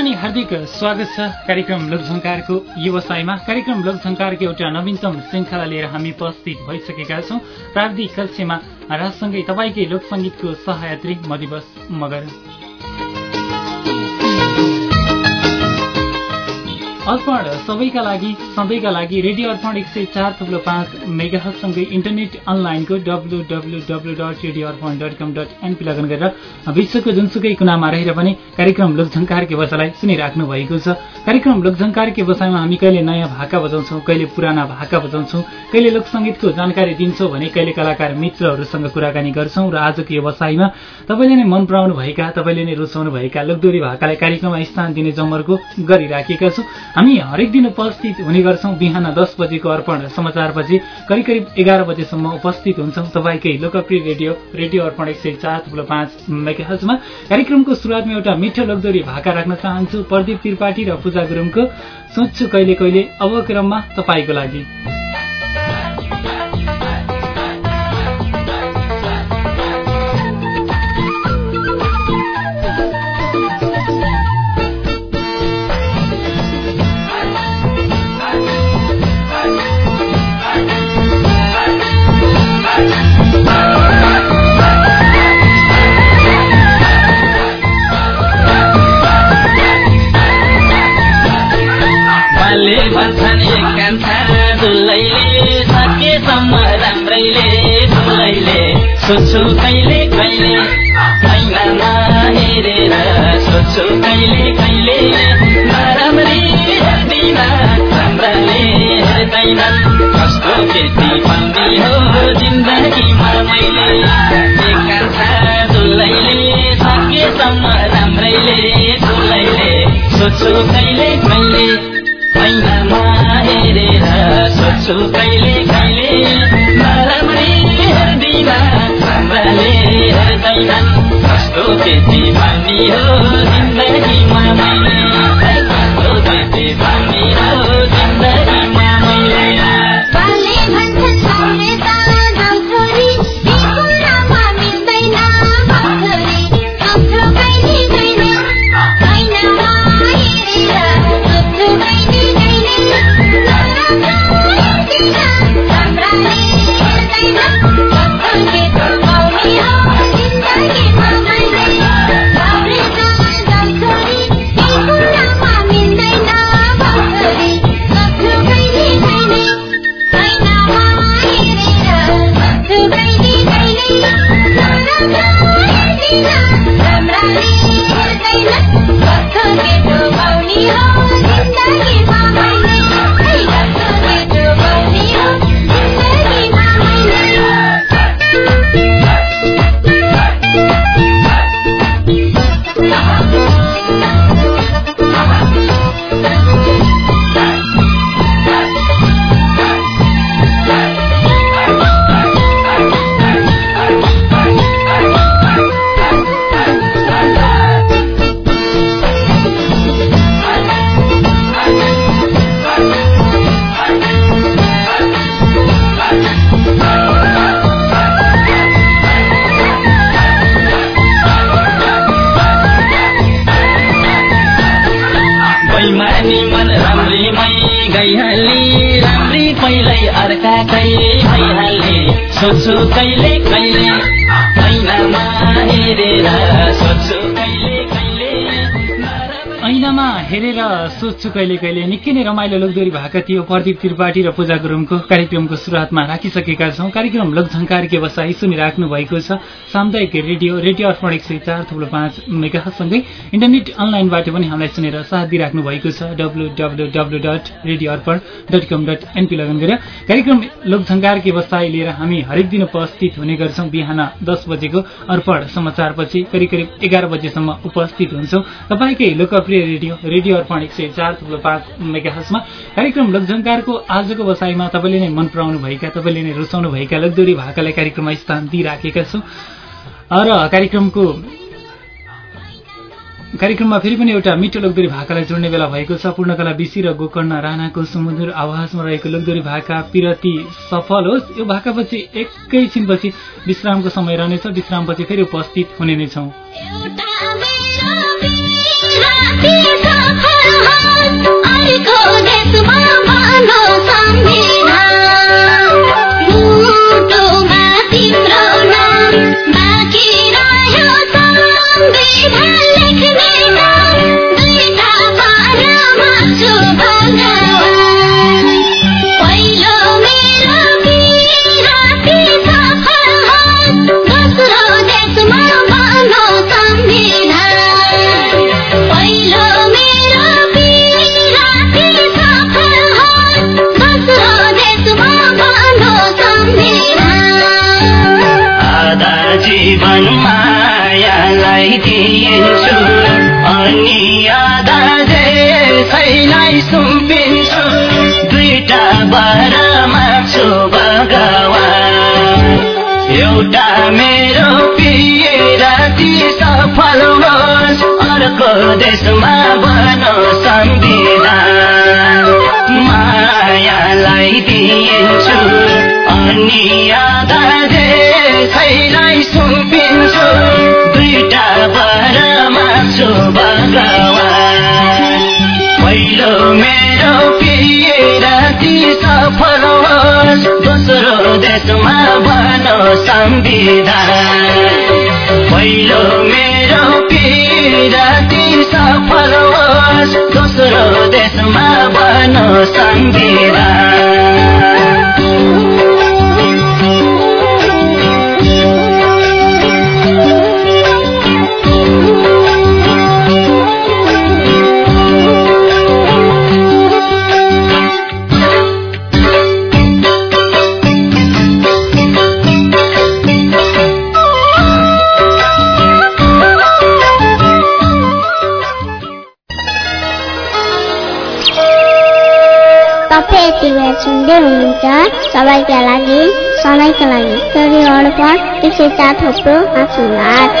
अनि हार्दिक स्वागत छ। कार्यक्रम लोकझङ्कारको व्यवसायमा कार्यक्रम लोकझङ्कारको एउटा नवीनतम श्रृङ्खला लिएर हामी उपस्थित भइसकेका छौँ। प्राविधिक कक्षमा राजसँगै तपाईँकै लोकसङ्गीतको सहयात्री म मगर। अर्पण सबैका लागि सधैँका लागि रेडियो अर्पण एक सय चार थुप्रो पाँच मेगासँगै इन्टरनेट अनलाइनको W W W dot radio Arpan dot com dot NP लगन गरेर विश्वको जुनसुकै कुनामा रहेर पनि कार्यक्रम लोकझङ्कारको बसालाई सुनिराख्नु भएको छ। कार्यक्रम लोकझङ्कारको बसाइमा हामी कहिले नयाँ भाका बजाउँछौँ कहिले पुराना भाका बजाउँछौँ कहिले लोकसङ्गीतको जानकारी दिन्छौँ भने कहिले कलाकार मित्रहरूसँग कुराकानी गर्छौँ र आजको यो बसाइमा तपाईँले नै मन पराउनु भएका तपाईँले नै रुचाउनु भएका लोकदोरी भाकालाई कार्यक्रममा स्थान दिने जमर्को गरिराखेका छौँ। हामी हरेक दिन उपस्थित हुने गर्छौँ। बिहान दस बजेको अर्पण समाचारपछि करिब करिब एघार बजेसम्म उपस्थित हुन्छौँ। तपाईँकै लोकप्रिय रेडियो रेडियो अर्पण एक सय चार थुप्रो पाँच मेगाहजमा कार्यक्रमको सुरुवातमा एउटा मिठो लोकदोरी भाका राख्न चाहन्छु। प्रदीप त्रिपाठी र पूजा गुरुङको सोध्छु कहिले कहिले अब क्रममा तपाईँको लागि। सोध्छु कहिले कहिले। हेरेर सोध्छु कहिले कहिले। कस्तो केटी पाउने हो जिन्दगीमा मैले। दुलैले सकेसम्म राम्रैले दुलैले कहिले कहिले। हेरेर सोध्छु कहिले कहिले। राम्राले हेर्दैनन् कस्तो केटी पानी हो जिन्दगीमा मैले सोध्छु कहिले कहिले निकै नै रमाइलो लोकदोरी भएको थियो। प्रदीप त्रिपाठी र पूजा गुरुङको कार्यक्रमको सुरुवातमा राखिसकेका छौँ। कार्यक्रम लोकझङ्कार व्यवसाय सुनिराख्नु भएको छ। सामुदायिक रेडियो रेडियो अर्पण एक सय चार थुप्रो पाँच मेगासँगै इन्टरनेट अनलाइनबाट पनि हामीलाई सुनेर साथ दिइराख्नु भएको छ। W W W dot radio Arpan dot com dot NP लगन गरेर कार्यक्रम लोकझङ्कार व्यवसाय लिएर हामी हरेक दिन उपस्थित हुने गर्छौँ। बिहान दस बजेको अर्पण समाचारपछि करिब करिब एघार बजेसम्म उपस्थित हुन्छौँ। तपाईँकै लोकप्रिय रेडियो रेडियो अर्पण एक सय चार थुप्रो पाँच मेगाहसमा कार्यक्रम लोकझङ्कारको आजको बसाइमा तपाईँले नै मन पराउनु भएका तपाईँले नै रुचाउनु भएका लोकदोरी भाकालाई कार्यक्रममा स्थान दिइराखेका छौँ। र कार्यक्रमको कार्यक्रममा फेरि पनि एउटा मिठो लोकदोरी भाकालाई जोड्ने बेला भएको छ। पूर्णकला विशी र गोकर्ण राणाको सुमधुर आवाजमा रहेको लोकदोरी भाका पिरती सफल होस्। यो भाकापछि एकैछिनपछि विश्रामको समय रहनेछ। विश्रामपछि फेरि उपस्थित हुने नै छौँ। देशमा बनो संविधान एउटा मेरो पिराती सफल होस्। अर्को देशमा बनो संविधान। मायालाई दिन्छु अनि आधा देशैलाई सुम्पिन्छु। दुईटा वर माग्छु भगवान। पहिलो मेरो पिराती सफल होस् दोस्रो देशमा बनो संविधान। पहिलो मेरो पिराती सफल होस् दोस्रो देशमा बनो संविधान। सुन्दै हुनुहुन्छ सबैका लागि सधैँका लागि चार थोप्रो आशीर्वाद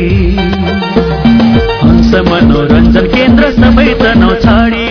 मनोरञ्जन केन्द्र सबै तनाउ छाडी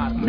Boulevard.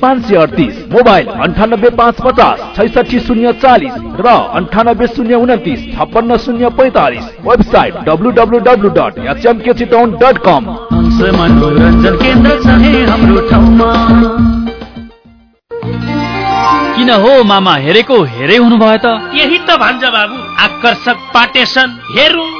पाँच सय अडतिस मोबाइल अन्ठानब्बे पाँच पचास छैसठी शून्य चालिस र अन्ठानब्बे शून्य उन्तिस छप्पन्न शून्य पैँतालिस website W W W dot HMK Chitaun dot com. मनोरञ्जन केन्द्र हाम्रो ठाउँमा। किन हो मामा हेरेको हेरै हुनुभयो त? यही त भन्छ बाबु आकर्षक पाटेसन हेरौँ।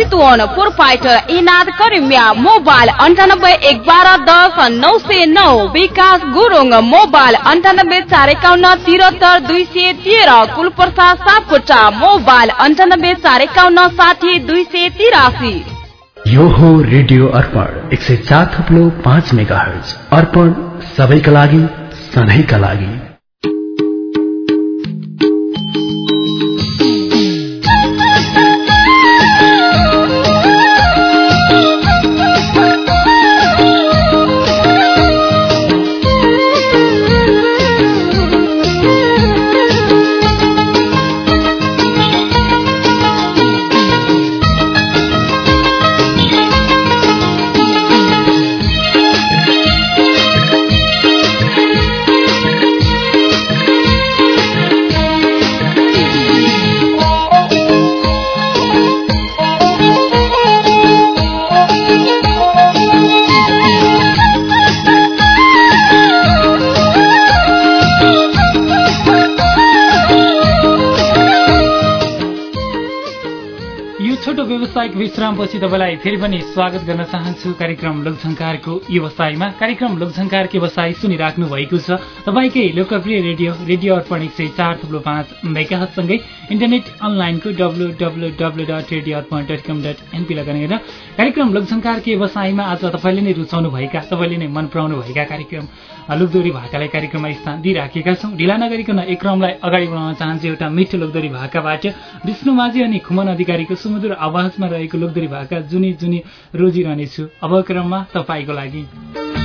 चितवन प्रोपाइटर इनाद करिमिया मोबाइल अन्ठानब्बे एक बाह्र दस नौ सय नौ विकास गुरुङ मोबाइल अन्ठानब्बे चार एकाउन्न तिहत्तर दुई सय तेह्र कुलप्रसाद सापकोटा मोबाइल अन्ठानब्बे चार एकाउन्न साठी दुई सय तिरासी। यो हो रेडियो अर्पण एक सय चार थुप्लो पाँच मेगा अर्पण सबैका लागि सधैँका लागि। विश्रामपछि तपाईँलाई फेरि पनि स्वागत गर्न चाहन्छु। कार्यक्रम लोकझङ्कारको व्यवसायमा। कार्यक्रम लोकझङ्कारको व्यवसाय सुनिराख्नु भएको छ। तपाईँकै लोकप्रिय रेडियो रेडियो अर्पण एक सय चार थुप्रो पाँच मेगाहतसँगै इन्टरनेट अनलाइनको W W W dot radio Arpan dot com dot NP लगाएर कार्यक्रम लोकझङ्कारको व्यवसायमा आज तपाईँले नै रुचाउनु भएका तपाईँले नै मन पराउनु भएका कार्यक्रम लोकदोरी भाकालाई कार्यक्रममा स्थान दिइराखेका छौँ। ढिला नगरिकन एक क्रमलाई अगाडि बढाउन चाहन्छु एउटा मिठो लोकदोरी भाकाबाट। विष्णु माझी अनि खुमन अधिकारीको सुमधुर आवाजमा रहेको लोकदोरी भाका जुनी जुनी रोजिरहनेछु। अब क्रममा तपाईँको लागि।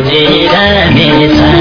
खोजिरहनेछ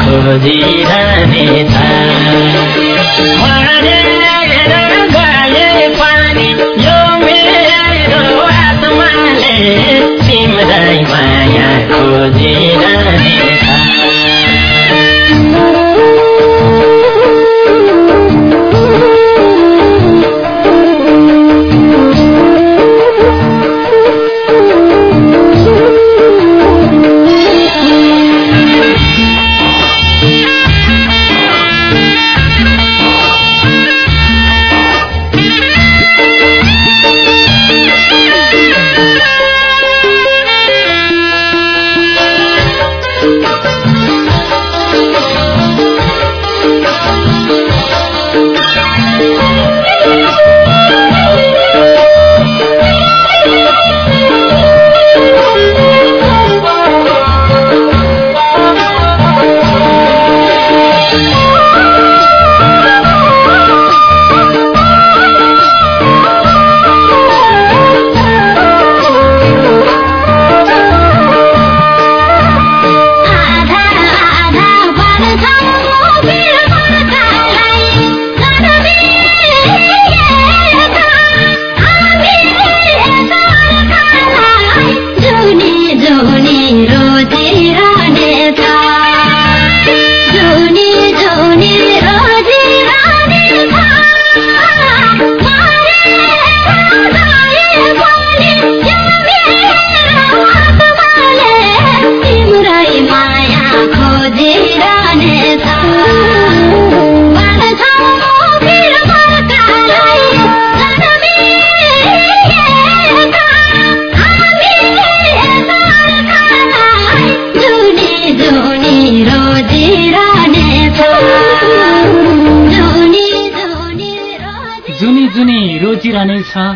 खोजिरहनेछ पनि यो मेरो आत्माले तिम्रै माया खोजिरहनेछ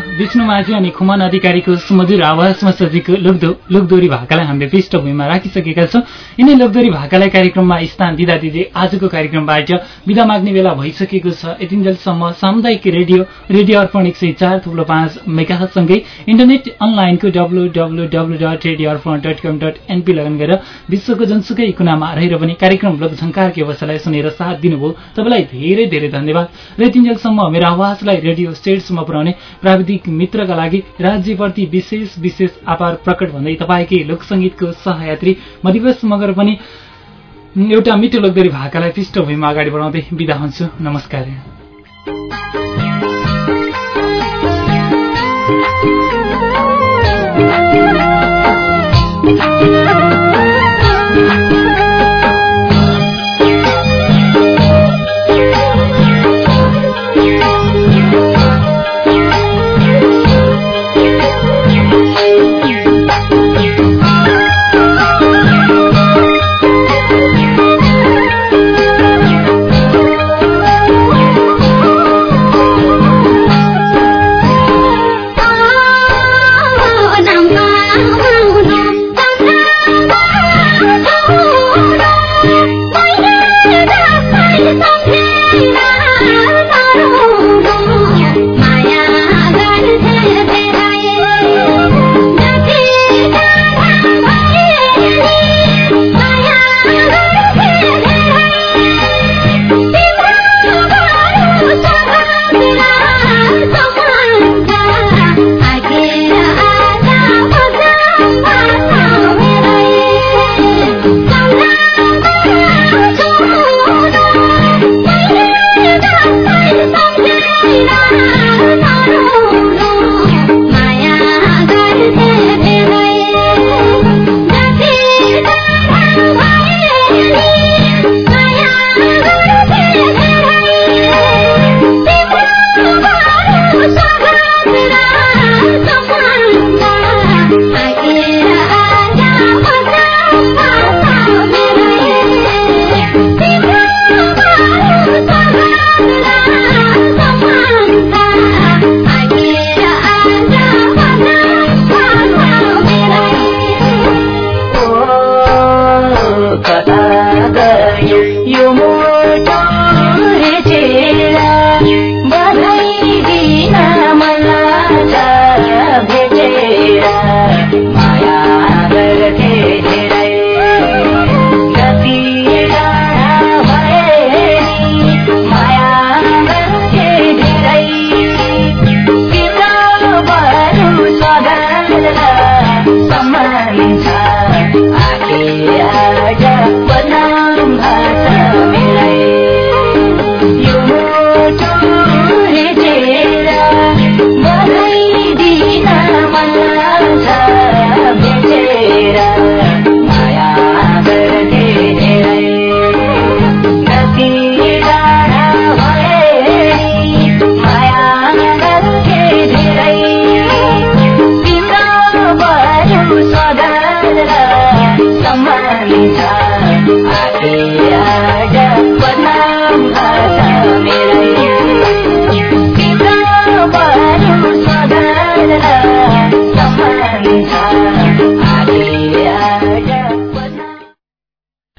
विष्णु माझी अनि खुमन अधिकारीको सुमधुर आवाजमा सजिएको लोकदो लोकदोरी भाकालाई हामीले पृष्ठभूमिमा राखिसकेका छौँ। यिनै लोकदोरी भाकालाई कार्यक्रममा स्थान दिँदा दिँदै आजको कार्यक्रमबाट विदा माग्ने बेला भइसकेको छ। यतिन्जेलसम्म सामुदायिक रेडियो रेडियो अर्पण एक सय चार थुप्रो पाँच मेगासँगै इन्टरनेट अनलाइनको डब्लु लगन गरेर विश्वको जुनसुकै कुनामा रहेर पनि कार्यक्रम लोकझङ्कारको व्यवसायलाई सुनेर साथ दिनुभयो। तपाईँलाई धेरै धेरै धन्यवाद। र यतिन्जेलसम्म मेरो आवाजलाई रेडियो स्टेट्समा पुर्याउने प्राविधिक मित्रका लागि राज्यप्रति विशेष विशेष आभार प्रकट भन्दै तपाईँकै लोकसङ्गीतको सहयात्री म दिवस मगर पनि एउटा मिठो लोकदरी भाकालाई पृष्ठभूमिमा अगाडि बढाउँदै बिदा हुन्छु। नमस्कार।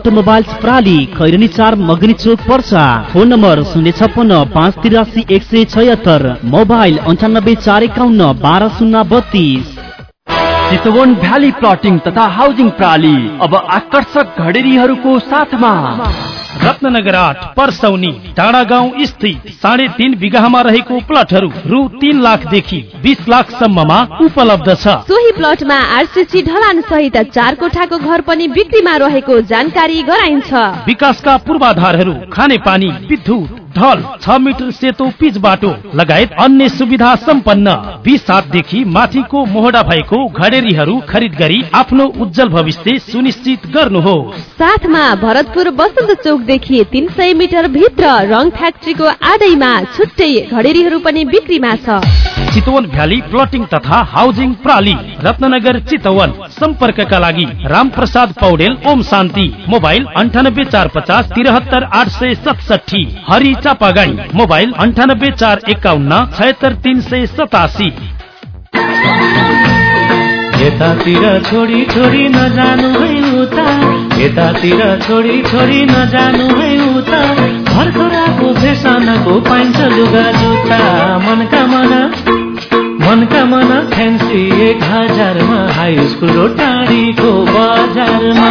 अटोमोबाइल्स प्राली खैरनी चार मगनी चोक पर्सा। फोन नम्बर शून्य छप्पन्न पाँच तिरासी एक सय छयत्तर। मोबाइल अन्ठानब्बे चार एकाउन्न बाह्र शून्य बत्तीस। चितवन भ्याली प्लटिङ तथा हाउसिङ प्रणाली अब आकर्षक घडेरीहरूको साथमा। रत्नगर आठ पर्सौनी डाँडा गाउँ स्थित साढे तीन बिघामा रहेको प्लटहरू रु तीन लाखदेखि बिस लाखसम्ममा उपलब्ध छ। सोही प्लटमा आरसिसी ढलान सहित चार कोठाको घर पनि बिक्रीमा रहेको जानकारी गराइन्छ। विकासका पूर्वाधारहरू खाने पानी विद्युत ढल छ मिटर सेतो पिच बाटो लगायत अन्य सुविधा सम्पन्न। बिस सातदेखि माथिको मोहडा भएको घडेरीहरू खरिद गरी आफ्नो उज्जवल भविष्य सुनिश्चित गर्नुहोस्। साथमा भरतपुर बसन्त चौकदेखि तिन सय मिटर भित्र रङ फ्याक्ट्रीको आडैमा छुट्टै घडेरीहरू पनि बिक्रीमा छ। चितवन भ्याली प्लटिङ तथा हाउसिङ प्राली रत्नगर चितवन सम्पर्कका लागि राम प्रसाद पौडेल ओम शान्ति मोबाइल अन्ठानब्बे चार पचास तिरहत्तर आठ सय सतसठी हरि चापागाई मोबाइल अन्ठानब्बे चार एकाउन्न छयत्तर तिन सय सतासी। यतातिर छोडी छोडी नजानु है उता यतातिर छोडी छोडी नजानु है उता। भर्खराको फेसनको पाइन्छ लुगा जुत्ता। मनका मना मनका मना फ्यान्सी एक हजारमा हाई स्कुल र टाढीको बजारमा।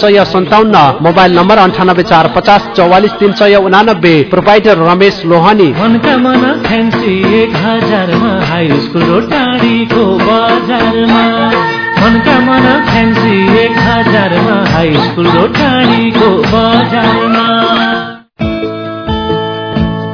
सय सन्ताउन्न मोबाइल नम्बर अन्ठानब्बे चार पचास चौवालिस तिन सय उनानब्बे प्रोपाइटर रमेश लोहानी। मनकामना फ्यान्सी एक हजारमा हाई स्कुल र टाढीको बजारमा।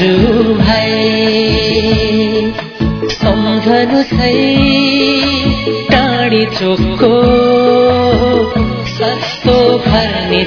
भाइ सम्झनु छै टाढी चोकको सस्तो फर्निचरलाई।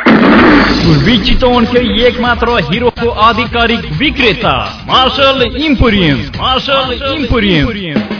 सस्तो फर्निचरलाई पूर्वी चितवनकै एक मात्र हिरोको आधिकारिक विक्रेता Marshal Emporium Marshal emporium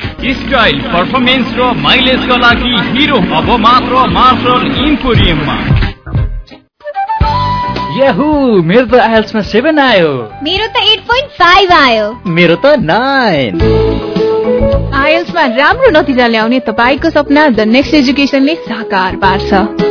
style performance र माइलेजका लागि हिरो अब मात्र मार्शल इम्पोरियममा याहु मेरो त आइएल्समा सेभेन आयो मेरो त एट पोइन्ट फाइभ आयो मेरो त नाइन आइएल्समा राम्रो नतिजा ल्याउने तपाईँको सपना द नेक्स्ट एजुकेसनले साकार पार्छ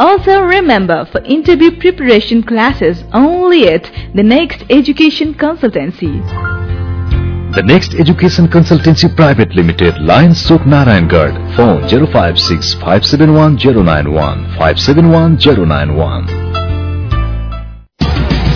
Also remember for interview preparation classes only at the Next Education Consultancy. The Next Education Consultancy Private Limited, Lions Sook Narayangarh, phone 056 571 091 571 091.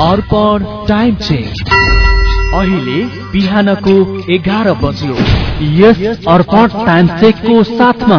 Arpan time check अहिले बिहानको एघार बज्यो। यस अर्पण टाइम चेकको साथमा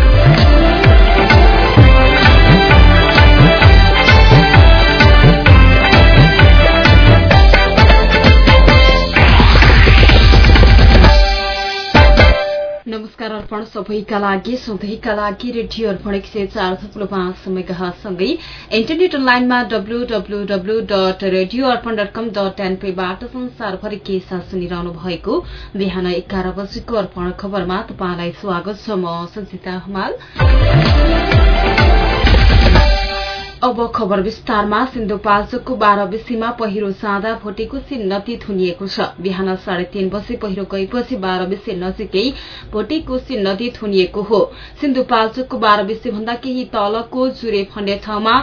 Arpan सबैका लागि सधैँका लागि रेडियो अर्पण एक सय चार थुप्रो पाँच मेगासँगै इन्टरनेट अनलाइनमा W W W dot radio Arpan dot com dot एनपीबाट संसारभरि के साथ सुनिरहनु भएको बिहान एघार बजेको अर्पण खबरमा तपाईँलाई स्वागत छ। म सजिता हमाल। अब खबर विस्तारमा सिन्धुपाल्चोकको बाह्र बेसीमा पहिरो जाँदा भोटेकोसी नदी थुनिएको छ। बिहान साढे तीन बजे पहिरो गएपछि बाह्र बेसी नजिकै भोटेकोसी नदी थुनिएको हो। सिन्धुपाल्चोकको बाह्र बेसी भन्दा केही तलको जुरे फण्डे ठाउँमा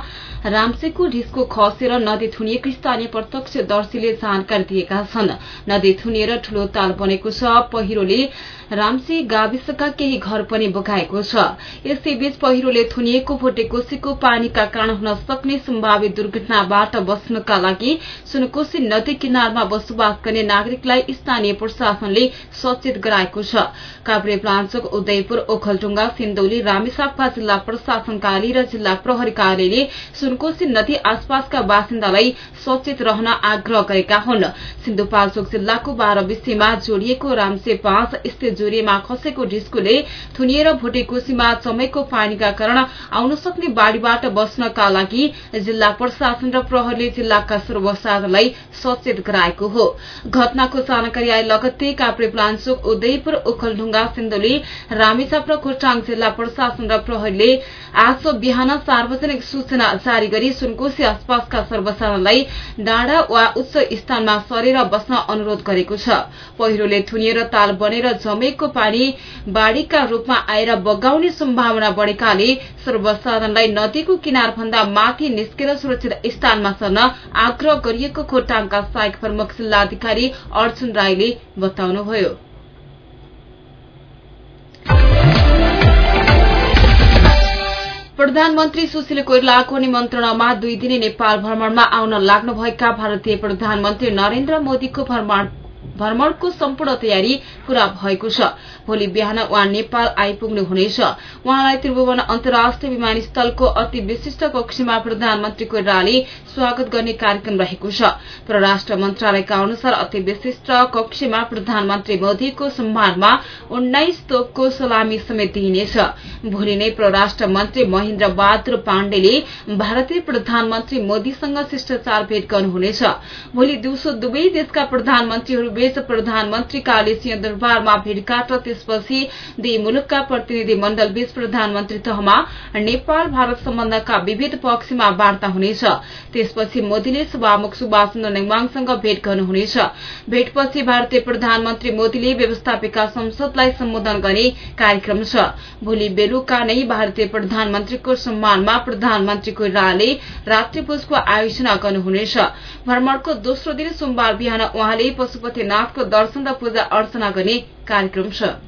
रामसेको ढिस्को खसेर नदी थुनिएको स्थानीय प्रत्यक्षदर्शीले जानकारी दिएका छन्। नदी थुनिएर ठूलो ताल बनेको छ। पहिरोले रामसी गाविसका केही घर पनि बगाएको छ। यसैबीच पहिरोले थुनिएको भोटेकोसीको पानीका कारण हुन सक्ने सम्भावित दुर्घटनाबाट बस्नका लागि सुनकोशी नदी किनारमा बसोबास गर्ने नागरिकलाई स्थानीय प्रशासनले सचेत गराएको छ। काभ्रे प्लाञ्चोक उदयपुर ओखलढुङ्गा सिन्धौली रामेसापका जिल्ला प्रशासन कार्यालय र जिल्ला प्रहरी कार्यालयले सुनकोशी नदी आसपासका बासिन्दालाई सचेत रहन आग्रह गरेका हुन्। सिन्धुपाल्चोक जिल्लाको बाह्र विषयमा जोडिएको रामसे पाँच स्थित जोरिएमा खसेको ढिस्कुले थुनिएर भोटेकोशीमा चमेको पानीका कारण आउन सक्ने बाढ़ीबाट बस्नका लागि जिल्ला प्रशासन र प्रहरीले जिल्लाका सर्वसाधारणलाई सचेत गराएको हो। घटनाको जानकारी आए लगत्तै काप्रे प्लान्चोक उदयपुर ओखलढुङ्गा सिन्धुली रामेछाप र खोटाङ जिल्ला प्रशासन र प्रहरीले आज बिहान सार्वजनिक सूचना जारी गरी सुनकोशी आसपासका सर्वसाधारणलाई डाँडा वा उच्च स्थानमा सरेर बस्न अनुरोध गरेको छ। पहिरोले थुनिएर ताल बनेर जमेको पानी बाढ़ीका रूपमा आएर बगाउने सम्भावना बढ़ेकाले सर्वसाधारणलाई नदीको किनार भन्दा माथि निस्केर सुरक्षित स्थानमा सर्न आग्रह गरिएको खोटाङका सहायक प्रमुख जिल्लाधिकारी अर्जुन राईले बताउनुभयो। प्रधानमन्त्री सुशील कोइरालाको निमन्त्रणामा दुई दिने नेपाल भ्रमणमा आउन लाग्नुभएका भारतीय प्रधानमन्त्री नरेन्द्र मोदीको भ्रमणको सम्पूर्ण तयारी पूरा भएको छ। भोलि बिहान उहाँ नेपाल आइपुग्नुहुनेछ उहाँलाई त्रिभुवन अन्तर्राष्ट्रिय विमानस्थलको अति विशिष्ट कक्षमा प्रधानमन्त्री कोइरालाले स्वागत गर्ने कार्यक्रम रहेको छ। परराष्ट्र मन्त्रालयका अनुसार अति विशिष्ट कक्षमा प्रधानमन्त्री मोदीको सम्मानमा उन्नाइस तोपको सलामी समेत दिइनेछ भोलि नै परराष्ट्र मन्त्री महेन्द्र बहादुर पाण्डेले भारतीय प्रधानमन्त्री मोदीसँग शिष्टाचार भेट गर्नुहुनेछ। भोलि दिउँसो दुवै देशका प्रधानमन्त्रीहरूबीच प्रधानमन्त्री काले सिंहदरबारमा भेटघाट र त्यसपछि दुई मुलुकका प्रतिनिधि मण्डल बीच प्रधानमन्त्री तहमा नेपाल भारत सम्बन्धका विविध पक्षमा वार्ता हुनेछ त्यसपछि मोदीले सभामुख सुभाष चन्द्र नेवाङसँग भेट गर्नुहुनेछ भेटपछि भारतीय प्रधानमन्त्री मोदीले व्यवस्थापिका संसदलाई सम्बोधन गर्ने कार्यक्रम छ भोलि बेलुका नै भारतीय प्रधानमन्त्रीको सम्मानमा प्रधानमन्त्री कोइरालाले रात्रिभोजको आयोजना गर्नुहुनेछ भ्रमणको दोस्रो दिन सोमबार बिहान उहाँले पशुपतिनाथको दर्शन र पूजा अर्चना गर्ने कार्यक्रम छ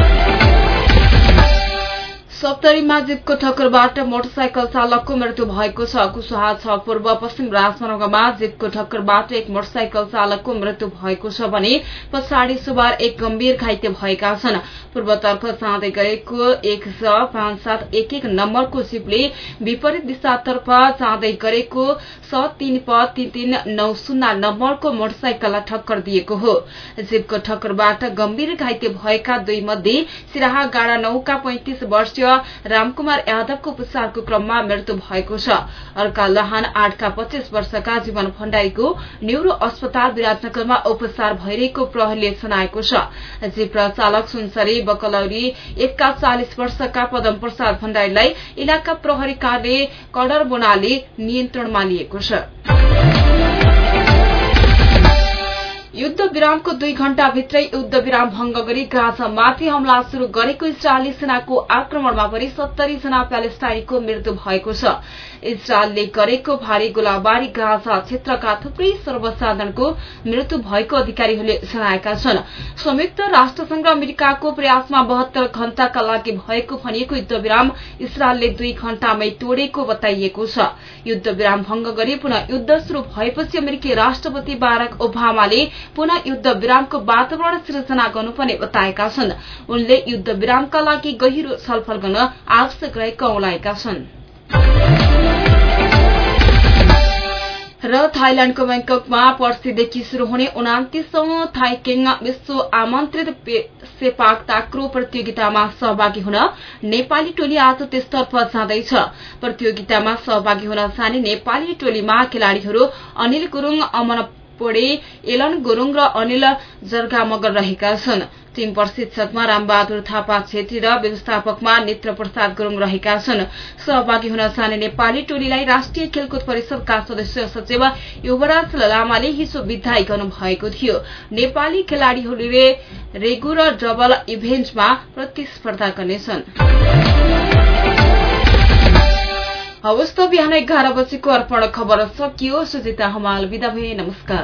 सप्तरीमा जीपको ठक्करबाट मोटरसाइकल चालकको मृत्यु भएको छ। कुशहा छ पूर्व पश्चिम राजमार्गमा जीपको ठक्करबाट एक मोटरसाइकल चालकको मृत्यु भएको छ भने पछाडि सुबार एक गम्भीर घाइते भएका छन्। पूर्वतर्फ जाँदै गएको एक छ पाँच सात एक एक नम्बरको जीपले विपरीत दिशातर्फ जाँदै गरेको स तीन प तीन तीन नौ शून्य नम्बरको मोटरसाइकललाई ठक्कर दिएको हो। जीपको ठक्करबाट गम्भीर घाइते भएका दुई मध्ये सिराहा गाडा नौका पैंतिस वर्षीय रामकुमार यादवको उपचारको क्रममा मृत्यु भएको छ। अर्का लहान आठका पच्चीस वर्षका जीवन भण्डारीको न्यूरो अस्पताल विराटनगरमा उपचार भइरहेको प्रहरीले जनाएको छ। जिप्रा चालक सुनसरी बकलौरी एकका चालिस वर्षका पदम प्रसाद भण्डारीलाई इलाका प्रहरी कार्य कडर बोनाले नियन्त्रणमा लिएको छ। युद्ध विरामको दुई घण्टाभित्रै युद्ध विराम भंग गरी गाजामाथि हमला शुरू गरेको इजरायली सेनाको आक्रमणमा पनि सत्तरी जना प्यालेस्टाइनीको मृत्यु भएको छ। इजरायलले गरेको भारी गोलाबारी गाजा क्षेत्रका थुप्रै सर्वसाधारणको मृत्यु भएको अधिकारीहरूले जनाएका छन्। संयुक्त राष्ट्रसंघ र अमेरिकाको प्रयासमा बहत्तर घण्टाका लागि भएको भनिएको युद्ध विराम इजरायलले दुई घण्टामै तोडेको बताइएको छ। युद्ध विराम भंग गरी पुनः युद्ध शुरू भएपछि अमेरिकी राष्ट्रपति बाराक ओबामाले पुनः युद्ध विरामको वातावरण सिर्जना गर्नुपर्ने बताएका छन्। उनले युद्ध विरामका लागि गहिरो छलफल गर्न आवश्यक रहेको औलाएका छन्। र थाइल्याण्डको ब्याङ्ककमा पर्सिदेखि शुरू हुने उनातिसौं थाइकेङ विश्व आमन्त्रित सेपाक ताक्रो प्रतियोगितामा सहभागी हुन नेपाली टोली आज त्यसतर्फ जाँदैछ। प्रतियोगितामा सहभागी हुन जाने नेपाली टोलीमा खेलाड़ीहरू अनिल गुरूङ अमन पोडे एलन गुरूङ र अनिल जर्गा मगर रहेका छन्। टीम प्रशिक्षकमा रामबहादुर थापा छेत्री र व्यवस्थापकमा नेत्र प्रसाद गुरूङ रहेका छन्। सहभागी हुन चाहने नेपाली टोलीलाई राष्ट्रिय खेलकुद परिषदका सदस्य सचिव युवराज लामाले हिजो विदाई गर्नुभएको थियो। नेपाली खेलाड़ीहरूले रेगु र डबल इभेन्टमा प्रतिस्पर्धा गर्नेछन्। हवस् त बिहान एघार बजेको अर्पण खबर सकियो। सुजिता हमाल विदा भए नमस्कार।